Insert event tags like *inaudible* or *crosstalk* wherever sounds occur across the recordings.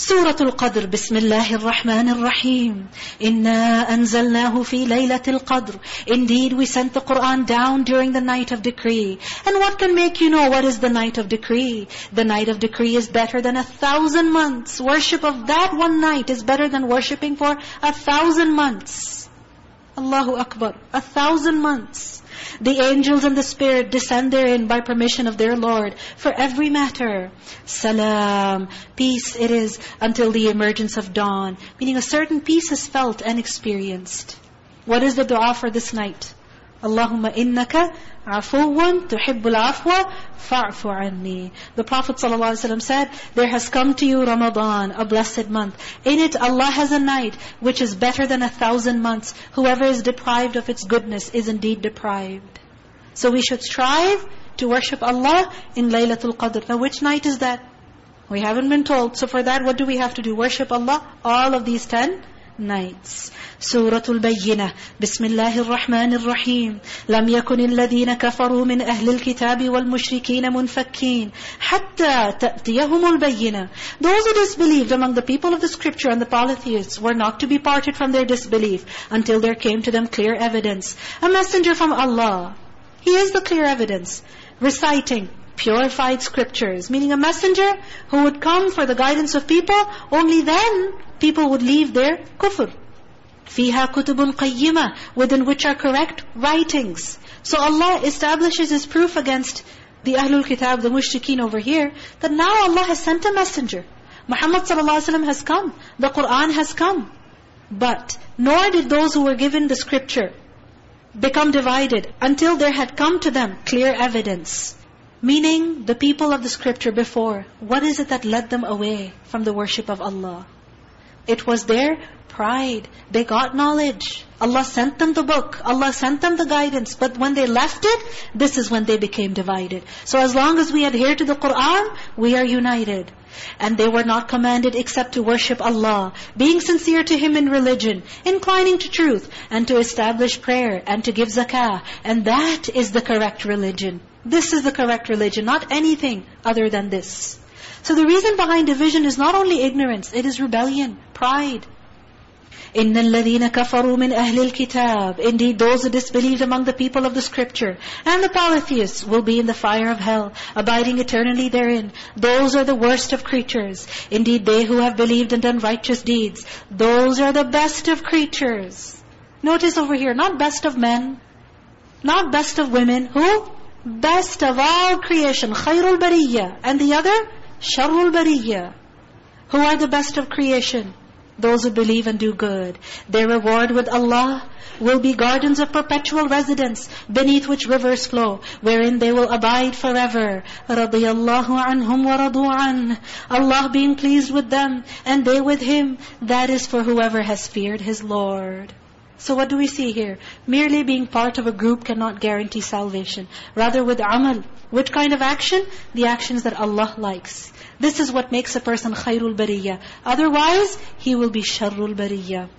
سورة القدر بسم الله الرحمن الرحيم إنا أنزلناه في ليلة القدر Indeed we sent the Quran down during the night of decree And what can make you know what is the night of decree? The night of decree is better than a thousand months Worship of that one night is better than worshipping for a thousand months Allahu Akbar A thousand months the angels and the Spirit descend therein by permission of their Lord for every matter. Salam, peace it is until the emergence of dawn. Meaning a certain peace is felt and experienced. What is the dua for this night? Allahumma innaka afuwan tuhibbul afwa fa'fu anni. The Prophet ﷺ said, there has come to you Ramadan, a blessed month. In it Allah has a night which is better than a thousand months. Whoever is deprived of its goodness is indeed deprived. So we should strive to worship Allah in Laylatul Qadr. Now which night is that? We haven't been told. So for that, what do we have to do? Worship Allah all of these ten nights. سورة البينة بسم الله الرحمن الرحيم لم يكن الذين كفروا من أهل الكتاب والمشركين منفكين حتى تأتيهم البينة Those who disbelieved among the people of the scripture and the polytheists were not to be parted from their disbelief until there came to them clear evidence. A messenger from Allah. He is the clear evidence. Reciting purified scriptures. Meaning a messenger who would come for the guidance of people, only then people would leave their kufr. فِيهَا كُتُبٌ قَيِّمَةٌ Within which are correct writings. So Allah establishes His proof against the Ahlul Kitab, the mushrikeen over here, that now Allah has sent a messenger. Muhammad ﷺ has come. The Qur'an has come. But nor did those who were given the scripture become divided until there had come to them clear evidence. Meaning, the people of the scripture before, what is it that led them away from the worship of Allah? It was their pride. They got knowledge. Allah sent them the book. Allah sent them the guidance. But when they left it, this is when they became divided. So as long as we adhere to the Qur'an, we are united. And they were not commanded except to worship Allah, being sincere to Him in religion, inclining to truth, and to establish prayer, and to give zakah. And that is the correct religion. This is the correct religion, not anything other than this. So the reason behind division is not only ignorance, it is rebellion, pride. إِنَّ الَّذِينَ كَفَرُوا مِنْ أَهْلِ الْكِتَابِ Indeed, those who disbelieved among the people of the scripture and the polytheists will be in the fire of hell, abiding eternally therein. Those are the worst of creatures. Indeed, they who have believed and done righteous deeds, those are the best of creatures. Notice over here, not best of men, not best of women. Who? Best of all creation, khairul bariyya. And the other, sharrul bariyya. Who are the best of creation? Those who believe and do good. Their reward with Allah will be gardens of perpetual residence, beneath which rivers flow, wherein they will abide forever. رَضِيَ اللَّهُ عَنْهُمْ وَرَضُوا عَنْهُ Allah being pleased with them, and they with Him. That is for whoever has feared His Lord. So what do we see here? Merely being part of a group cannot guarantee salvation. Rather with amal. Which kind of action? The actions that Allah likes. This is what makes a person khairul bariyya. Otherwise, he will be sharrul bariyya.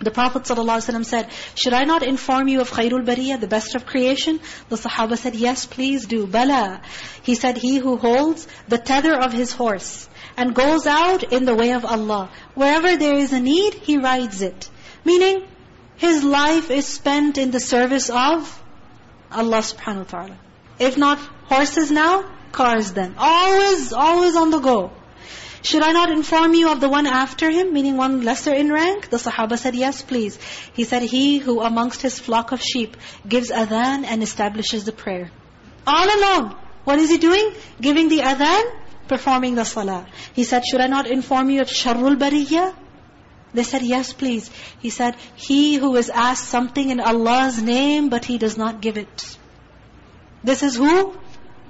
The Prophet ﷺ said, Should I not inform you of khairul bariyya, the best of creation? The Sahaba said, Yes, please do. Bala. He said, He who holds the tether of his horse and goes out in the way of Allah. Wherever there is a need, he rides it. Meaning, his life is spent in the service of Allah subhanahu wa ta'ala. If not horses now, cars then. Always, always on the go. Should I not inform you of the one after him, meaning one lesser in rank? The Sahaba said, yes, please. He said, he who amongst his flock of sheep gives adhan and establishes the prayer. All alone. What is he doing? Giving the adhan, performing the salah. He said, should I not inform you of sharrul bariyya? They said, yes, please. He said, he who is asked something in Allah's name, but he does not give it. This is who?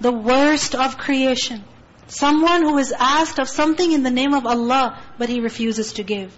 The worst of creation. Someone who is asked of something in the name of Allah, but he refuses to give.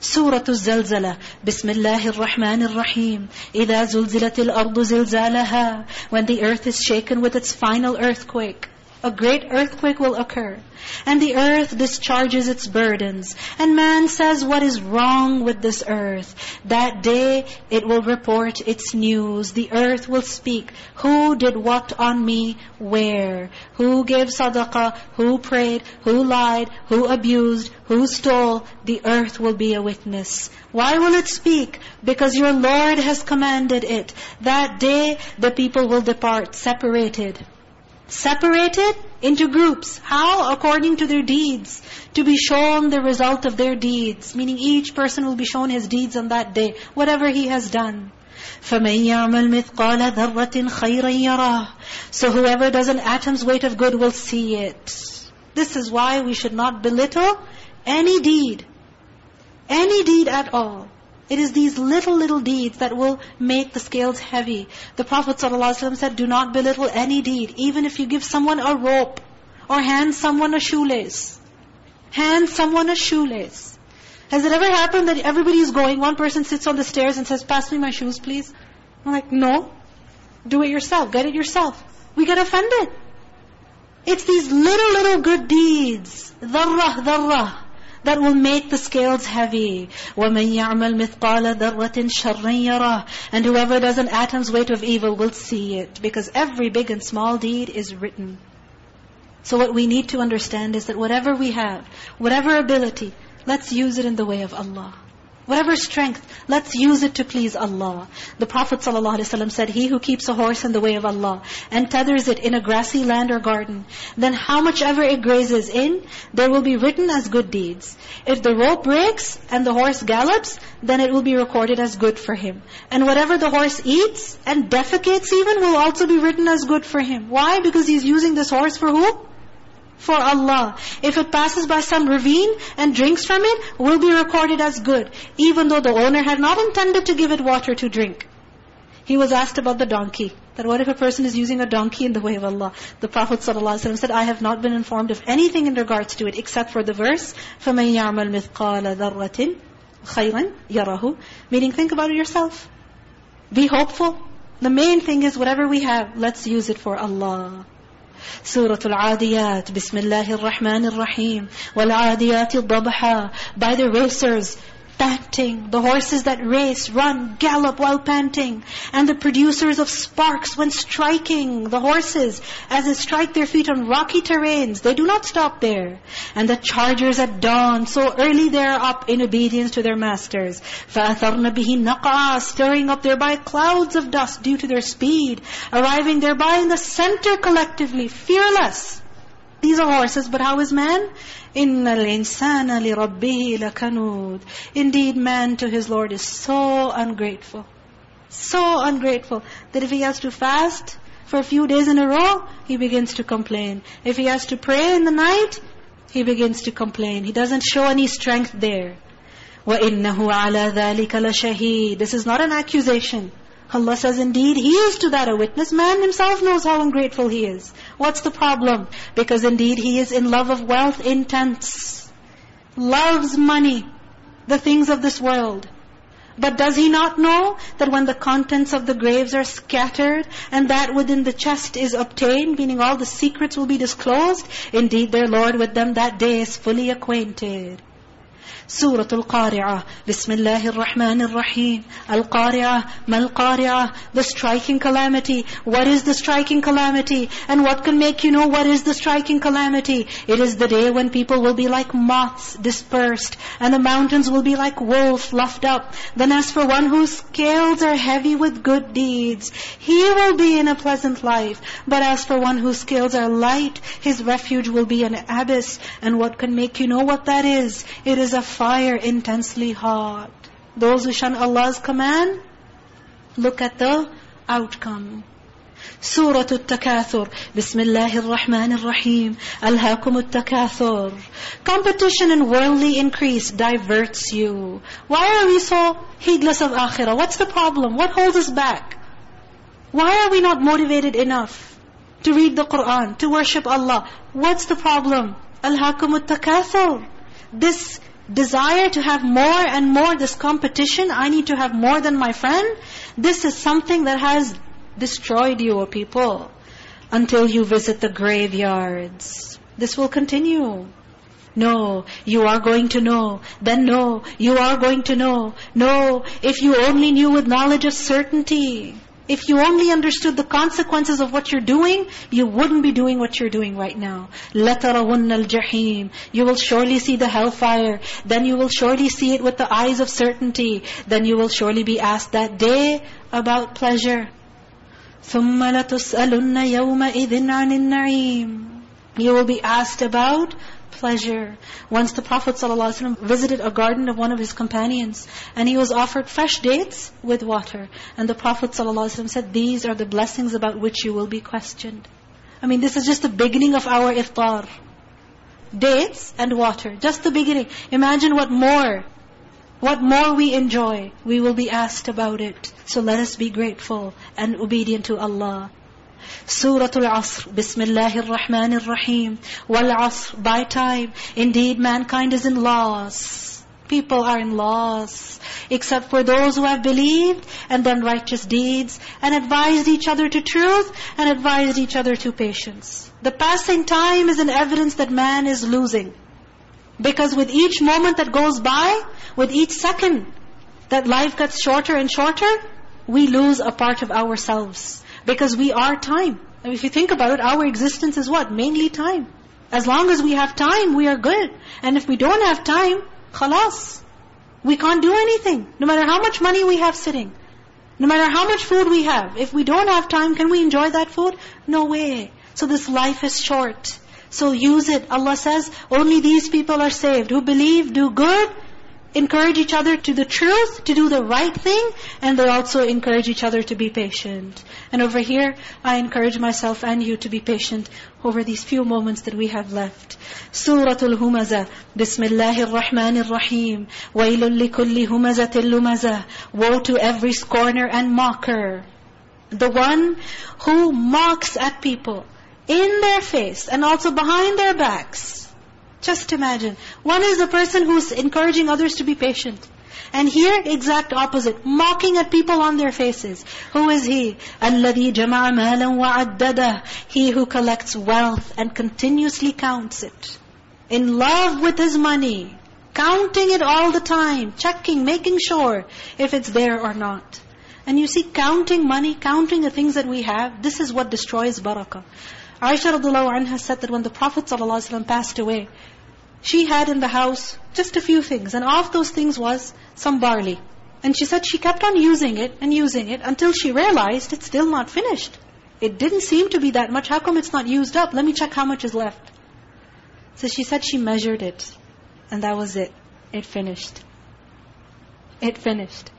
سورة الزلزلة بسم الله الرحمن الرحيم إذا زلزلت الأرض زلزالها When the earth is shaken with its final earthquake a great earthquake will occur. And the earth discharges its burdens. And man says, what is wrong with this earth? That day it will report its news. The earth will speak. Who did what on me? Where? Who gave sadaqah? Who prayed? Who lied? Who abused? Who stole? The earth will be a witness. Why will it speak? Because your Lord has commanded it. That day the people will depart separated separated into groups. How? According to their deeds. To be shown the result of their deeds. Meaning each person will be shown his deeds on that day. Whatever he has done. فَمَنْ يَعْمَلْ مِثْقَالَ ذَرَّةٍ خَيْرًا يَرَاهُ So whoever does an atom's weight of good will see it. This is why we should not belittle any deed. Any deed at all. It is these little, little deeds that will make the scales heavy. The Prophet ﷺ said, do not belittle any deed, even if you give someone a rope or hand someone a shoelace. Hand someone a shoelace. Has it ever happened that everybody is going, one person sits on the stairs and says, pass me my shoes please? I'm like, no. Do it yourself. Get it yourself. We get offended. It's these little, little good deeds. Dharrah, dharrah that will make the scales heavy. وَمَنْ يَعْمَلْ مِثْقَالَ ذَرَّةٍ شَرًّا يَرَهُ And whoever does an atom's weight of evil will see it. Because every big and small deed is written. So what we need to understand is that whatever we have, whatever ability, let's use it in the way of Allah. Whatever strength, let's use it to please Allah. The Prophet ﷺ said, He who keeps a horse in the way of Allah and tethers it in a grassy land or garden, then how much ever it grazes in, there will be written as good deeds. If the rope breaks and the horse gallops, then it will be recorded as good for him. And whatever the horse eats and defecates even will also be written as good for him. Why? Because he's using this horse for who? for Allah. If it passes by some ravine and drinks from it, will be recorded as good, even though the owner had not intended to give it water to drink. He was asked about the donkey. That what if a person is using a donkey in the way of Allah? The Prophet ﷺ said, I have not been informed of anything in regards to it except for the verse, فَمَنْ يَعْمَلْ مِثْقَالَ ذَرَّةٍ خَيْرًا يَرَهُ Meaning, think about it yourself. Be hopeful. The main thing is whatever we have, let's use it for Allah. Surah Al-Adiyat, Bismillahir Rahmanir Rahim. Wal-Adiyat Dabha. By the racers, panting. The horses that race, run, gallop while panting. And the producers of sparks when striking the horses as they strike their feet on rocky terrains. They do not stop there. And the chargers at dawn, so early they are up in obedience to their masters. فَأَثَرْنَ بِهِ نَقْعًا Stirring up thereby clouds of dust due to their speed. Arriving thereby in the center collectively, fearless. These are horses, but how is man? إِنَّ الْإِنسَانَ لِرَبِّهِ لَكَنُودٍ Indeed, man to his Lord is so ungrateful. So ungrateful that if he has to fast for a few days in a row, he begins to complain. If he has to pray in the night, he begins to complain. He doesn't show any strength there. وَإِنَّهُ عَلَى ذَلِكَ لَشَهِيدٌ This is not an accusation. Allah says, indeed, He is to that a witness. Man himself knows how ungrateful he is. What's the problem? Because indeed he is in love of wealth intense. Loves money, the things of this world. But does he not know that when the contents of the graves are scattered and that within the chest is obtained, meaning all the secrets will be disclosed, indeed their Lord with them that day is fully acquainted. Surah Al-Qari'ah. Bismillahir Rahmanir Rahim. Al-Qari'ah. Mal-Qari'ah. The striking calamity. What is the striking calamity? And what can make you know what is the striking calamity? It is the day when people will be like moths dispersed. And the mountains will be like wool fluffed up. Then as for one whose scales are heavy with good deeds, he will be in a pleasant life. But as for one whose scales are light, his refuge will be an abyss. And what can make you know what that is? It is a fire intensely hot. Those who shun Allah's command, look at the outcome. Surah Al-Takathur. Bismillahir Rahmanir Rahim. Alhaakum Al-Takathur. Competition and worldly increase diverts you. Why are we so heedless of akhirah? What's the problem? What holds us back? Why are we not motivated enough to read the Qur'an, to worship Allah? What's the problem? Alhaakum Al-Takathur. This desire to have more and more, this competition, I need to have more than my friend, this is something that has destroyed you, people. until you visit the graveyards. This will continue. No, you are going to know. Then no, you are going to know. No, if you only knew with knowledge of certainty. If you only understood the consequences of what you're doing, you wouldn't be doing what you're doing right now. لَتَرَوُنَّ الْجَحِيمِ You will surely see the hellfire. Then you will surely see it with the eyes of certainty. Then you will surely be asked that day about pleasure. ثُمَّ لَتُسْأَلُنَّ يَوْمَئِذٍ عَنِ النَّعِيمِ You will be asked about pleasure. Once the Prophet ﷺ visited a garden of one of his companions and he was offered fresh dates with water. And the Prophet ﷺ said, these are the blessings about which you will be questioned. I mean, this is just the beginning of our iftar. Dates and water, just the beginning. Imagine what more, what more we enjoy. We will be asked about it. So let us be grateful and obedient to Allah. Surah Al-Asr, Bismillahir Rahmanir Rahim. Wal-Asr, by time. Indeed, mankind is in loss. People are in loss. Except for those who have believed and done righteous deeds and advised each other to truth and advised each other to patience. The passing time is an evidence that man is losing. Because with each moment that goes by, with each second that life gets shorter and shorter, we lose a part of ourselves. Because we are time. And if you think about it, our existence is what? Mainly time. As long as we have time, we are good. And if we don't have time, khalas. We can't do anything. No matter how much money we have sitting. No matter how much food we have. If we don't have time, can we enjoy that food? No way. So this life is short. So use it. Allah says, only these people are saved. Who believe, do good, encourage each other to the truth, to do the right thing, and they also encourage each other to be patient. And over here, I encourage myself and you to be patient over these few moments that we have left. Surah Al-Humazah, Bismillahirrahmanirrahim, Wailul likulli humazatil lumazah, Woe to every scorner and mocker. The one who mocks at people in their face and also behind their backs. Just imagine. One is the person who's encouraging others to be patient. And here, exact opposite. Mocking at people on their faces. Who is he? الَّذِي جَمَعَ مَالًا وَعَدَّدَهُ He who collects wealth and continuously counts it. In love with his money. Counting it all the time. Checking, making sure if it's there or not. And you see, counting money, counting the things that we have, this is what destroys barakah. Aisha radiallahu anha said that when the Prophet ﷺ passed away, she had in the house just a few things. And of those things was some barley. And she said she kept on using it and using it until she realized it's still not finished. It didn't seem to be that much. How come it's not used up? Let me check how much is left. So she said she measured it. And that was it. It finished. It finished.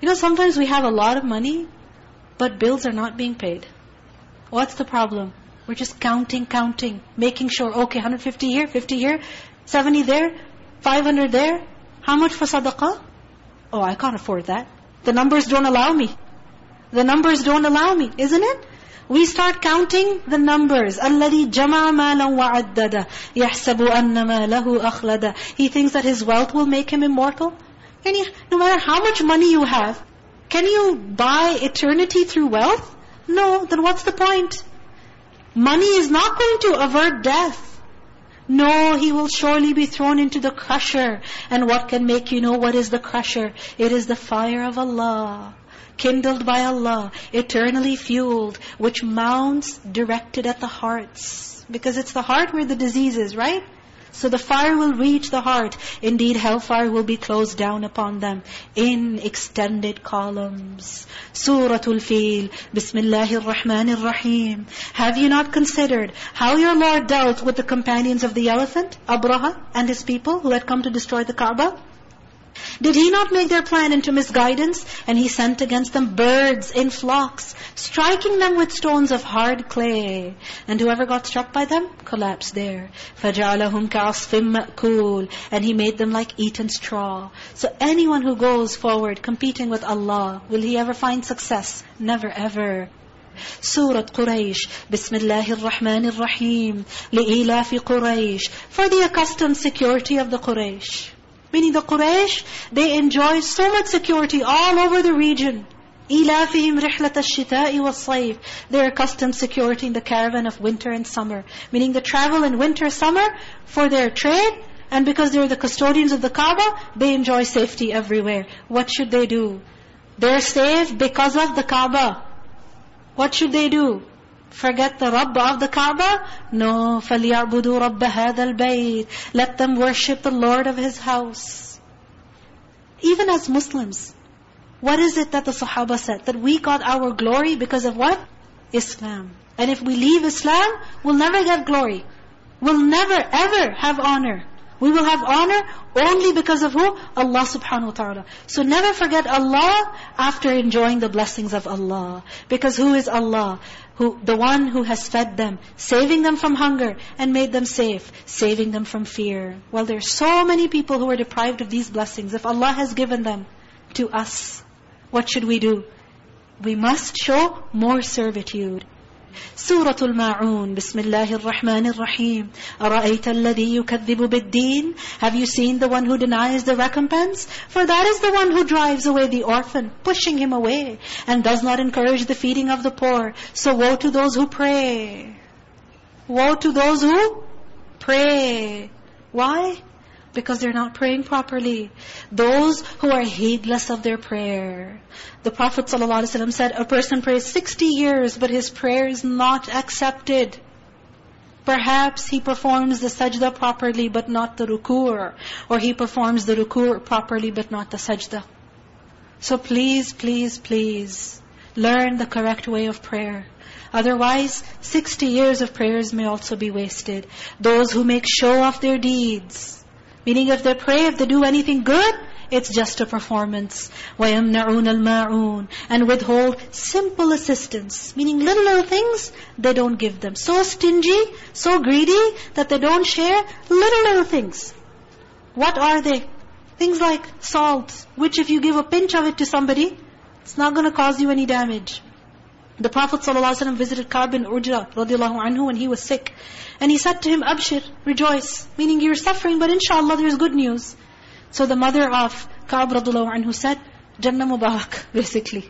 You know, sometimes we have a lot of money, but bills are not being paid. What's the problem? We're just counting, counting, making sure, okay, 150 here, 50 here, 70 there, 500 there. How much for sadaqah? Oh, I can't afford that. The numbers don't allow me. The numbers don't allow me, isn't it? We start counting the numbers. الَّذِي جَمَعَ مَالًا وَعَدَّدَ يَحْسَبُ أَنَّ مَالَهُ أَخْلَدَ He thinks that his wealth will make him immortal. And no matter how much money you have, can you buy eternity through wealth? No, then what's the point? Money is not going to avert death. No, he will surely be thrown into the crusher. And what can make you know what is the crusher? It is the fire of Allah, kindled by Allah, eternally fueled, which mounts directed at the hearts. Because it's the heart where the disease is, right? So the fire will reach the heart. Indeed, hellfire will be closed down upon them in extended columns. Suratul Fil, Bismillahir Rahmanir Rahim. Have you not considered how your Lord dealt with the companions of the elephant, Abraha, and his people who had come to destroy the Kaaba? Did he not make their plan into misguidance? And he sent against them birds in flocks, striking them with stones of hard clay. And whoever got struck by them, collapsed there. فَجَعَلَهُمْ كَعَصْفٍ مَأْكُولٍ And he made them like eaten straw. So anyone who goes forward competing with Allah, will he ever find success? Never ever. Surah Quraysh, Bismillahir Rahmanir Rahim, لِإِلَافِ Quraysh, For the accustomed security of the Quraysh. Meaning the Quraysh, they enjoy so much security all over the region. إِلَافِهِمْ رِحْلَةَ الشِّتَاءِ وَالصَّيْفِ Their accustomed security in the caravan of winter and summer. Meaning the travel in winter, summer for their trade. And because they're the custodians of the Kaaba, they enjoy safety everywhere. What should they do? They're safe because of the Kaaba. What should they do? Forget the Rabb of the Kaaba? No. فَلْيَعْبُدُوا رَبَّ هَذَا الْبَيْتِ Let them worship the Lord of His house. Even as Muslims, what is it that the Sahaba said? That we got our glory because of what? Islam. And if we leave Islam, we'll never get glory. We'll never ever have honor. We will have honor only because of who? Allah subhanahu wa ta'ala. So never forget Allah after enjoying the blessings of Allah. Because who is Allah? Who, the one who has fed them, saving them from hunger and made them safe, saving them from fear. Well, there are so many people who are deprived of these blessings. If Allah has given them to us, what should we do? We must show more servitude. سورة الماعون بسم الله الرحمن الرحيم أرأيت الذي يكذب بالدين Have you seen the one who denies the recompense? For that is the one who drives away the orphan, pushing him away, and does not encourage the feeding of the poor. So woe to those who pray. Woe to those who pray. Why? Because they're not praying properly. Those who are heedless of their prayer. The Prophet ﷺ said, a person prays 60 years, but his prayer is not accepted. Perhaps he performs the sajda properly, but not the ruku. Or he performs the ruku properly, but not the sajda. So please, please, please, learn the correct way of prayer. Otherwise, 60 years of prayers may also be wasted. Those who make show of their deeds, Meaning if they pray, if they do anything good, it's just a performance. وَيَمْنَعُونَ الْمَاعُونَ And withhold simple assistance. Meaning little, little things, they don't give them. So stingy, so greedy, that they don't share little, little things. What are they? Things like salt, which if you give a pinch of it to somebody, it's not going to cause you any damage. The Prophet ﷺ visited Ka'b bin Ujra radiallahu anhu when he was sick. And he said to him, Abshir, rejoice. Meaning you're suffering, but inshallah there's good news. So the mother of Ka'b radiallahu anhu said, Jannah Mubarak, *laughs* basically.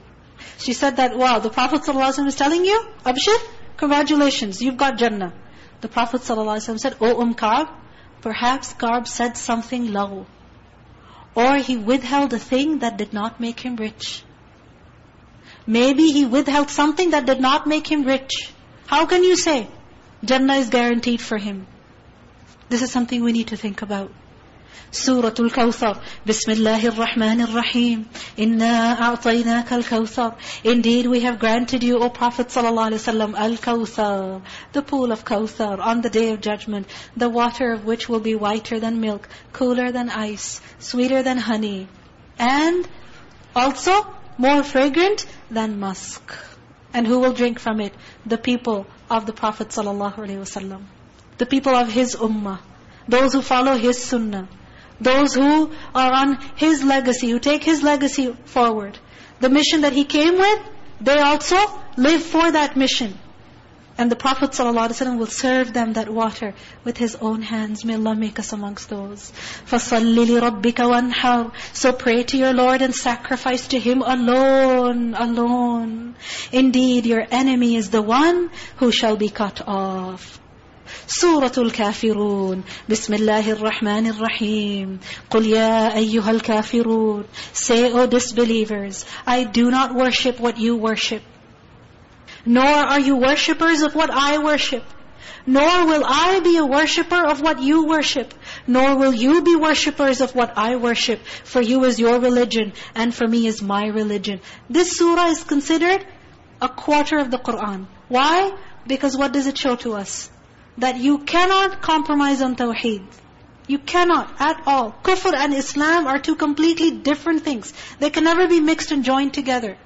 She said that, wow, the Prophet ﷺ is telling you, Abshir, congratulations, you've got Jannah. The Prophet ﷺ said, O Umm Ka'b, perhaps Ka'b said something low. Or he withheld a thing that did not make him rich. Maybe he withheld something that did not make him rich. How can you say? Jannah is guaranteed for him. This is something we need to think about. Surah Al-Kawthar. Bismillahir-Rahmanir-Rahim. Inna a'tainaka al-Kawthar. Indeed, we have granted you, O Prophet ﷺ, Al-Kawthar, the pool of Kawthar, on the Day of Judgment, the water of which will be whiter than milk, cooler than ice, sweeter than honey, and also more fragrant than musk. And who will drink from it? The people of the Prophet ﷺ. The people of his ummah. Those who follow his sunnah. Those who are on his legacy, who take his legacy forward. The mission that he came with, they also live for that mission. And the Prophet ﷺ will serve them that water with his own hands. May Allah make us amongst those. فَصَلِّ لِرَبِّكَ وَانْحَرْ So pray to your Lord and sacrifice to Him alone, alone. Indeed, your enemy is the one who shall be cut off. سورة الكافرون بسم الله الرحمن الرحيم قل يا أيها الكافرون Say, O disbelievers, I do not worship what you worship. Nor are you worshippers of what I worship. Nor will I be a worshipper of what you worship. Nor will you be worshippers of what I worship. For you is your religion, and for me is my religion. This surah is considered a quarter of the Qur'an. Why? Because what does it show to us? That you cannot compromise on tawheed. You cannot at all. Kufr and Islam are two completely different things. They can never be mixed and joined together.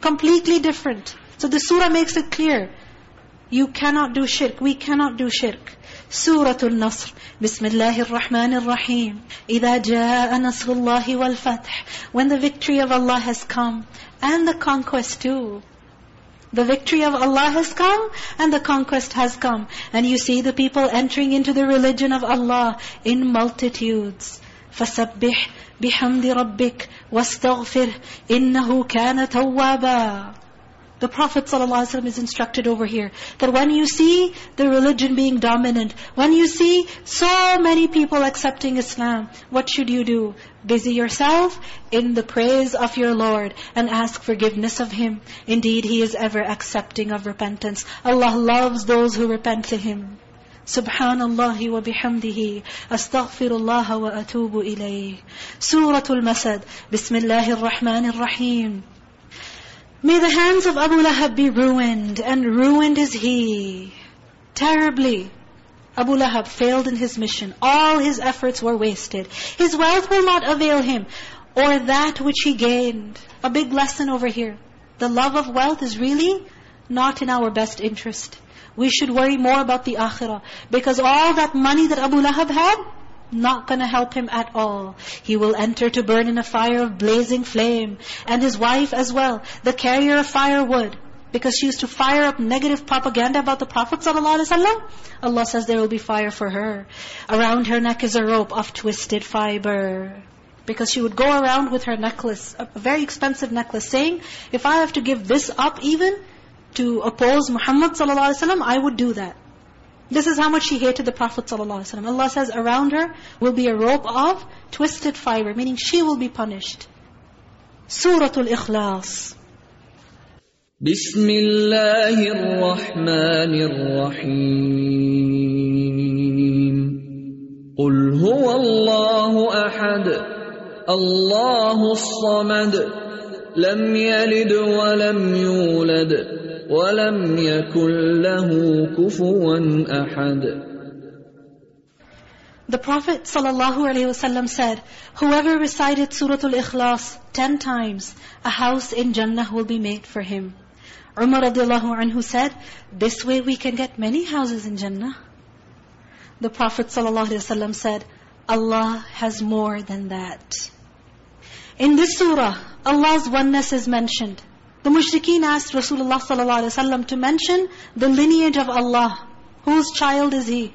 Completely different. So the surah makes it clear. You cannot do shirk. We cannot do shirk. Surah Al-Nasr. Bismillahir Rahmanir Rahim. إِذَا جَاءَ نَصْرُ اللَّهِ وَالْفَتْحِ When the victory of Allah has come, and the conquest too. The victory of Allah has come, and the conquest has come. And you see the people entering into the religion of Allah in multitudes. فسبح بحمد ربك واستغفر إنه كان توابا the Prophet ﷺ is instructed over here that when you see the religion being dominant, when you see so many people accepting Islam, what should you do? Busy yourself in the praise of your Lord and ask forgiveness of Him. Indeed, He is ever accepting of repentance. Allah loves those who repent to Him. Subhanallah wa bihamdihi. Astaghfirullah wa atubu ilayh. Suratul Masad. Bismillahir Rahmanir Rahim. May the hands of Abu Lahab be ruined, and ruined is he. Terribly. Abu Lahab failed in his mission. All his efforts were wasted. His wealth will not avail him, or that which he gained. A big lesson over here. The love of wealth is really not in our best interest. We should worry more about the akhirah. Because all that money that Abu Lahab had, not going to help him at all. He will enter to burn in a fire of blazing flame. And his wife as well, the carrier of firewood. Because she used to fire up negative propaganda about the Prophet ﷺ. Allah says there will be fire for her. Around her neck is a rope of twisted fiber. Because she would go around with her necklace, a very expensive necklace, saying, if I have to give this up even to oppose Muhammad ﷺ, I would do that. This is how much she hated the Prophet ﷺ. Allah says around her will be a rope of twisted fiber, meaning she will be punished. Surah Al-Ikhlas. بسم الله الرحمن الرحيم قل هو الله أحد الله الصمد لم يلد ولم يولد ولم يكن له كفوا أحد The Prophet ﷺ said, Whoever recited Surah Al-Ikhlas ten times, a house in Jannah will be made for him. Umar radiallahu anhu said, This way we can get many houses in Jannah. The Prophet ﷺ said, Allah has more than that. In this surah, Allah's oneness is mentioned. The mushrikeen asked Rasulullah ﷺ to mention the lineage of Allah. Whose child is he?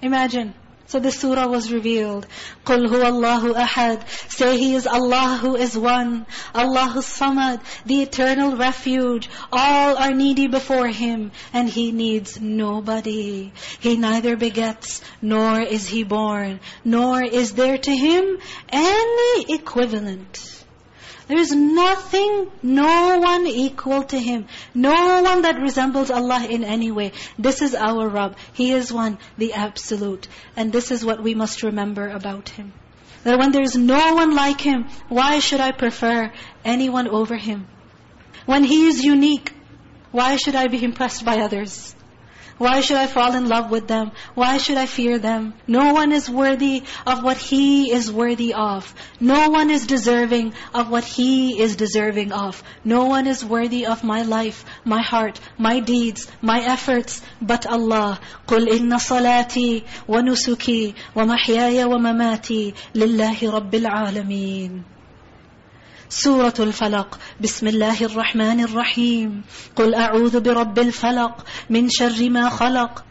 Imagine. So this surah was revealed. قُلْ هُوَ اللَّهُ أَحَدٌ Say He is Allah who is one. Allahu Samad, the eternal refuge. All are needy before Him, and He needs nobody. He neither begets, nor is He born, nor is there to Him any equivalent. There is nothing, no one equal to Him. No one that resembles Allah in any way. This is our Rabb. He is one, the Absolute. And this is what we must remember about Him. That when there is no one like Him, why should I prefer anyone over Him? When He is unique, why should I be impressed by others? Why should I fall in love with them? Why should I fear them? No one is worthy of what He is worthy of. No one is deserving of what He is deserving of. No one is worthy of my life, my heart, my deeds, my efforts, but Allah. قُلْ إِنَّ صَلَاتِي وَنُسُكِي وَمَحْيَايَ وَمَمَاتِي لِلَّهِ رَبِّ الْعَالَمِينَ سورة الفلق. بسم الله الرحمن الرحيم. قل أعوذ برب الفلق من شر ما خلق.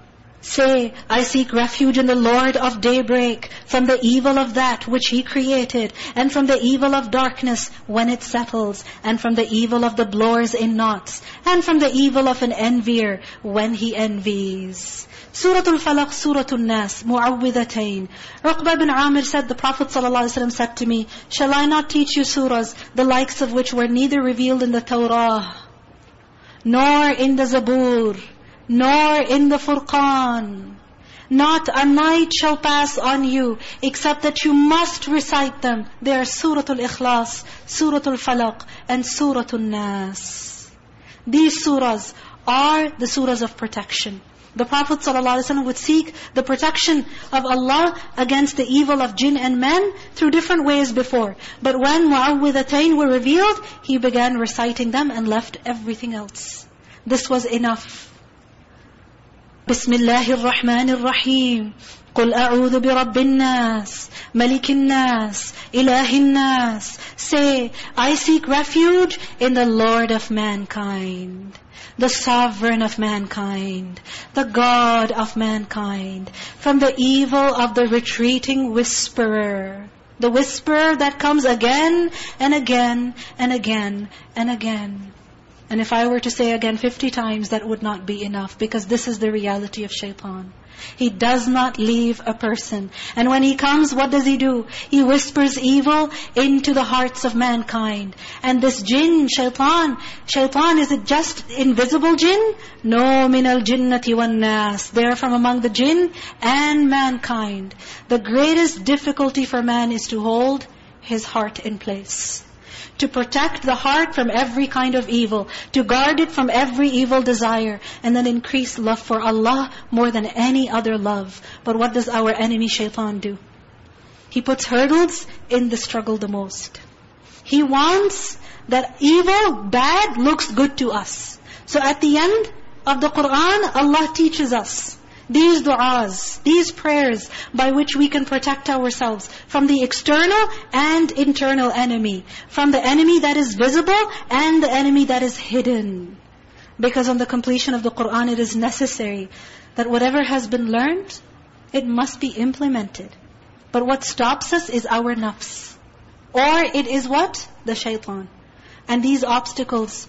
Say, I seek refuge in the Lord of daybreak, from the evil of that which He created, and from the evil of darkness when it settles, and from the evil of the blowers in knots, and from the evil of an envier when he envies. Surah Al-Falaq, Surah Al-Nas, Mu'awwidhatayn. Uqba bin Amir said, the Prophet ﷺ said to me, Shall I not teach you surahs, the likes of which were neither revealed in the Torah, nor in the Zabur, nor in the Furqan. Not a night shall pass on you, except that you must recite them. They are Surah Al-Ikhlas, Surah Al-Falaq, and Surah Al-Nas. These surahs are the surahs of protection. The Prophet ﷺ would seek the protection of Allah against the evil of jinn and men through different ways before. But when Mu'awwidhatayn were revealed, he began reciting them and left everything else. This was enough. بسم الله الرحمن الرحيم قل أعوذ برب الناس ملك الناس إله الناس Say, I seek refuge in the Lord of mankind, the sovereign of mankind, the God of mankind, from the evil of the retreating whisperer, the whisperer that comes again and again and again and again. And if I were to say again 50 times, that would not be enough because this is the reality of shaitan. He does not leave a person. And when he comes, what does he do? He whispers evil into the hearts of mankind. And this jinn, shaitan, shaitan, is it just invisible jinn? No, min al-jinnati wan-nas. They are from among the jinn and mankind. The greatest difficulty for man is to hold his heart in place to protect the heart from every kind of evil, to guard it from every evil desire, and then increase love for Allah more than any other love. But what does our enemy shaitan do? He puts hurdles in the struggle the most. He wants that evil, bad, looks good to us. So at the end of the Qur'an, Allah teaches us these du'as, these prayers by which we can protect ourselves from the external and internal enemy. From the enemy that is visible and the enemy that is hidden. Because on the completion of the Qur'an it is necessary that whatever has been learned, it must be implemented. But what stops us is our nafs. Or it is what? The shaitan. And these obstacles,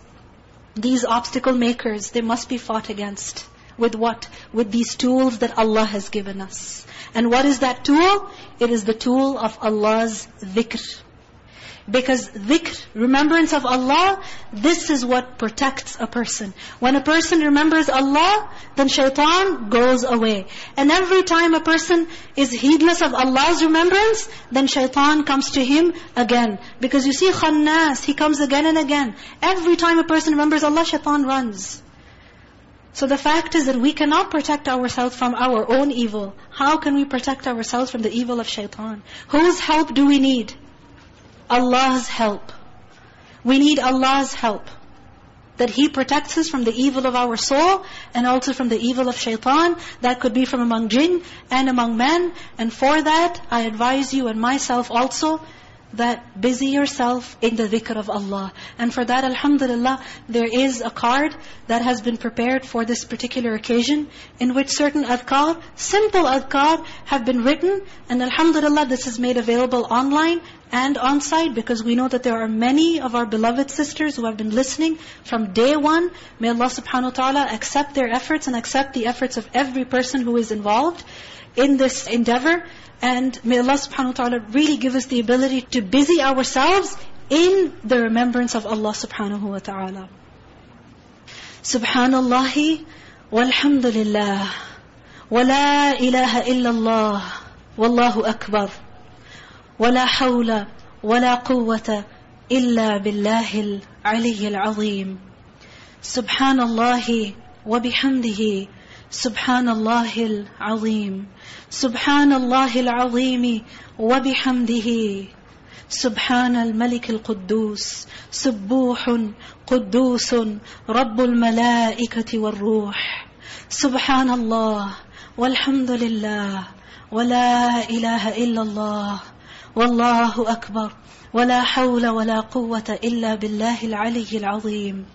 these obstacle makers, they must be fought against. With what? With these tools that Allah has given us. And what is that tool? It is the tool of Allah's dhikr. Because dhikr, remembrance of Allah, this is what protects a person. When a person remembers Allah, then shaitan goes away. And every time a person is heedless of Allah's remembrance, then shaitan comes to him again. Because you see khannas, he comes again and again. Every time a person remembers Allah, shaitan runs. So the fact is that we cannot protect ourselves from our own evil. How can we protect ourselves from the evil of shaitan? Whose help do we need? Allah's help. We need Allah's help. That He protects us from the evil of our soul and also from the evil of shaitan. That could be from among jinn and among men. And for that, I advise you and myself also that busy yourself in the dhikr of Allah. And for that, alhamdulillah, there is a card that has been prepared for this particular occasion, in which certain adhkar, simple adhkar, have been written. And alhamdulillah, this is made available online and on-site, because we know that there are many of our beloved sisters who have been listening from day one. May Allah subhanahu wa ta'ala accept their efforts and accept the efforts of every person who is involved in this endeavor. And may Allah subhanahu wa ta'ala really give us the ability to busy ourselves in the remembrance of Allah subhanahu wa ta'ala. Subhanallah walhamdulillah wa la ilaha illallah wallahu akbar hawla wa la quwwata illa billahil aliyyil azim. Subhanallah wa bihamdihi سبحان الله العظيم سبحان الله العظيم وبحمده سبحان الملك القدوس سبوح قدوس رب الملائكة والروح سبحان الله والحمد لله ولا إله إلا الله والله أكبر. ولا حول ولا قوة إلا بالله العلي العظيم.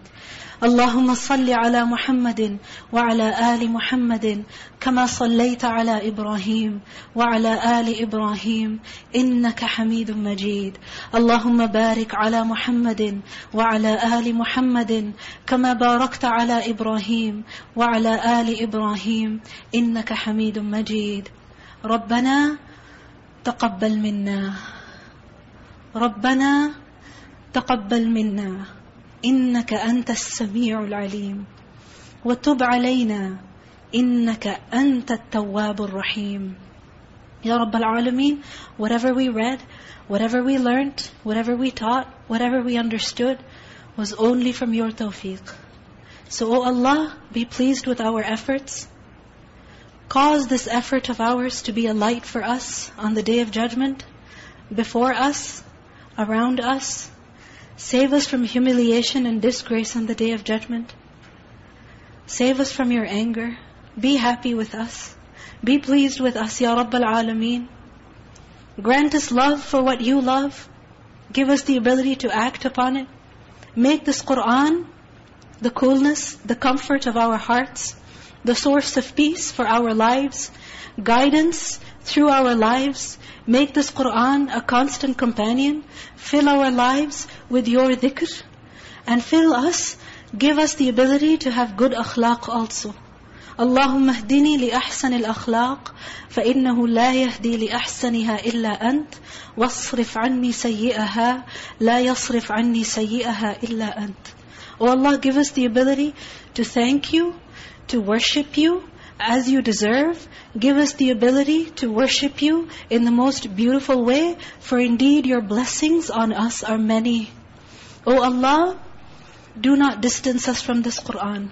اللهم صل على محمد وعلى آل محمد كما صليت على إبراهيم وعلى آل إبراهيم. إنك حميد مجيد. اللهم بارك على محمد وعلى آل محمد كما باركت على إبراهيم وعلى آل إبراهيم. إنك حميد مجيد. ربنا تقبل منا ربنا تقبل منا إنك أنت السميع العليم وتب علينا إنك أنت التواب الرحيم Ya Rabbal Alameen, whatever we read, whatever we learned, whatever we taught, whatever we understood, was only from your tawfiq. So, O Allah, be pleased with our efforts. Cause this effort of ours to be a light for us on the Day of Judgment, before us, around us, Save us from humiliation and disgrace on the Day of Judgment. Save us from your anger. be happy with us. Be pleased with us, Ya Rabbal Alameen. Grant us love for what you love. Give us the ability to act upon it. Make this Qur'an the coolness, the comfort of our hearts, the source of peace for our lives, guidance through our lives. Make this Qur'an a constant companion. Fill our lives with your dhikr. And fill us, give us the ability to have good akhlaq also. اللهم اهدني لأحسن الأخلاق فإنه لا يهدي لأحسنها إلا أنت واصرف عني سيئها لا يصرف عني سيئها إلا أنت Oh Allah, give us the ability to thank you, to worship you as you deserve. Give us the ability to worship you in the most beautiful way, for indeed your blessings on us are many. O Allah, do not distance us from this Qur'an.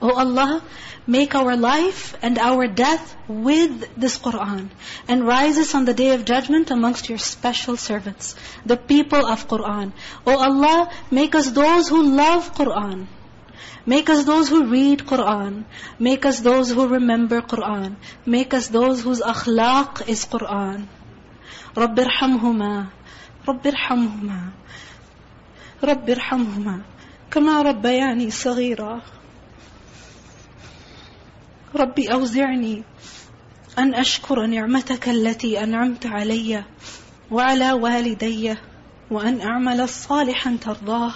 O Allah, make our life and our death with this Qur'an. And rise us on the Day of Judgment amongst your special servants, the people of Qur'an. O Allah, make us those who love Qur'an. Make us those who read Qur'an. Make us those who remember Qur'an. Make us those whose akhlaq is Qur'an. رب ارحمهما رب ارحمهما رب ارحمهما كما ربياني صغيرا ربي أوزعني أن أشكر نعمتك التي أنعمت علي وعلى والدي وأن أعمل صالحا ترضاه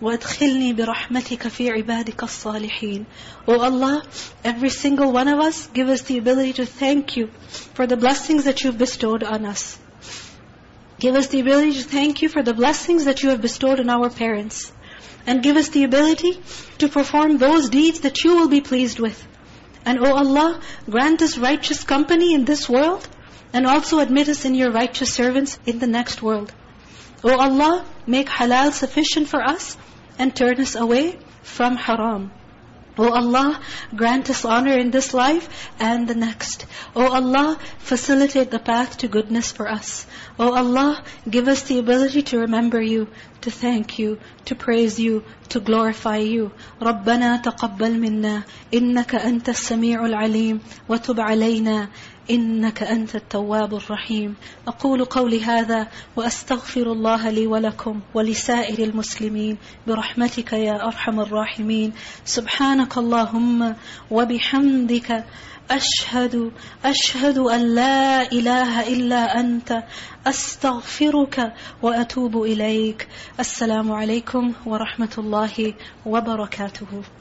وَأَدْخِلْنِي بِرَحْمَتِكَ فِي عِبَادِكَ الصَّالِحِينَ O Allah, every single one of us, give us the ability to thank you for the blessings that you've bestowed on us. Give us the ability to thank you for the blessings that you have bestowed on our parents. And give us the ability to perform those deeds that you will be pleased with. And O Allah, grant us righteous company in this world and also admit us in your righteous servants in the next world. O Allah, make halal sufficient for us and turn us away from haram. O Allah, grant us honor in this life and the next. O Allah, facilitate the path to goodness for us. O Allah, give us the ability to remember You, to thank You, to praise You, to glorify You. رَبَّنَا تَقَبَّلْ مِنَّا إِنَّكَ أَنْتَ السَّمِيعُ الْعَلِيمُ وَتُبْ عَلَيْنَا إنك أنت التواب الرحيم. أقول قولي هذا وأستغفر الله لي ولكم ولسائر المسلمين برحمتك يا أرحم الراحمين. سبحانك اللهم وبحمدك أشهد أشهد أن لا إله إلا أنت. أستغفرك وأتوب إليك. السلام عليكم ورحمة الله وبركاته.